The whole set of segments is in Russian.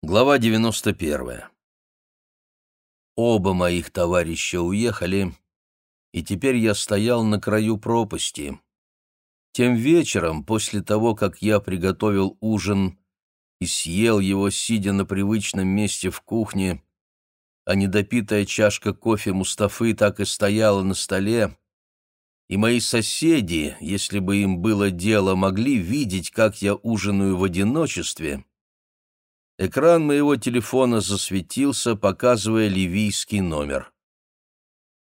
Глава 91. Оба моих товарища уехали, и теперь я стоял на краю пропасти. Тем вечером, после того, как я приготовил ужин и съел его, сидя на привычном месте в кухне, а недопитая чашка кофе Мустафы так и стояла на столе, и мои соседи, если бы им было дело, могли видеть, как я ужинаю в одиночестве — Экран моего телефона засветился, показывая ливийский номер.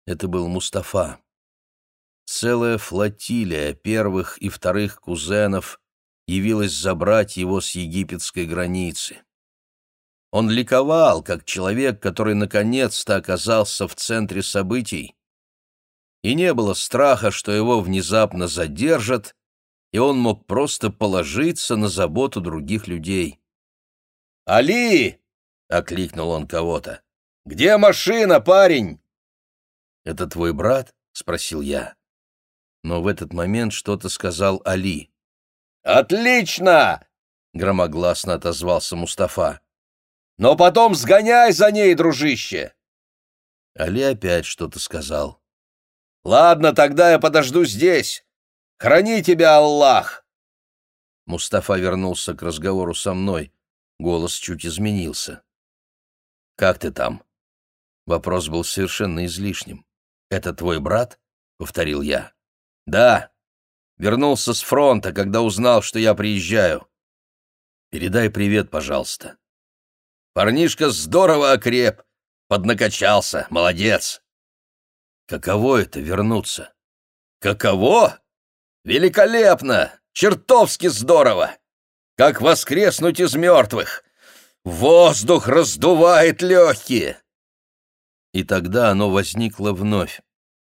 Это был Мустафа. Целая флотилия первых и вторых кузенов явилась забрать его с египетской границы. Он ликовал, как человек, который наконец-то оказался в центре событий, и не было страха, что его внезапно задержат, и он мог просто положиться на заботу других людей. «Али!» — окликнул он кого-то. «Где машина, парень?» «Это твой брат?» — спросил я. Но в этот момент что-то сказал Али. «Отлично!» — громогласно отозвался Мустафа. «Но потом сгоняй за ней, дружище!» Али опять что-то сказал. «Ладно, тогда я подожду здесь. Храни тебя, Аллах!» Мустафа вернулся к разговору со мной. Голос чуть изменился. «Как ты там?» Вопрос был совершенно излишним. «Это твой брат?» — повторил я. «Да. Вернулся с фронта, когда узнал, что я приезжаю. Передай привет, пожалуйста». «Парнишка здорово окреп, поднакачался, молодец». «Каково это — вернуться?» «Каково? Великолепно! Чертовски здорово! Как воскреснуть из мертвых. Воздух раздувает легкие. И тогда оно возникло вновь.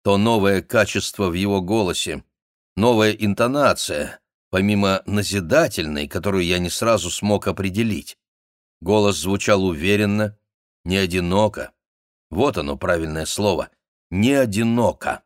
То новое качество в его голосе, новая интонация, помимо назидательной, которую я не сразу смог определить. Голос звучал уверенно, не одиноко. Вот оно правильное слово. Не одиноко.